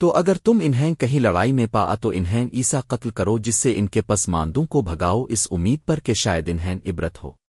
تو اگر تم انہیں کہیں لڑائی میں پا تو انہیں ایسا قتل کرو جس سے ان کے پس ماندوں کو بھگاؤ اس امید پر کہ شاید انہیں عبرت ہو۔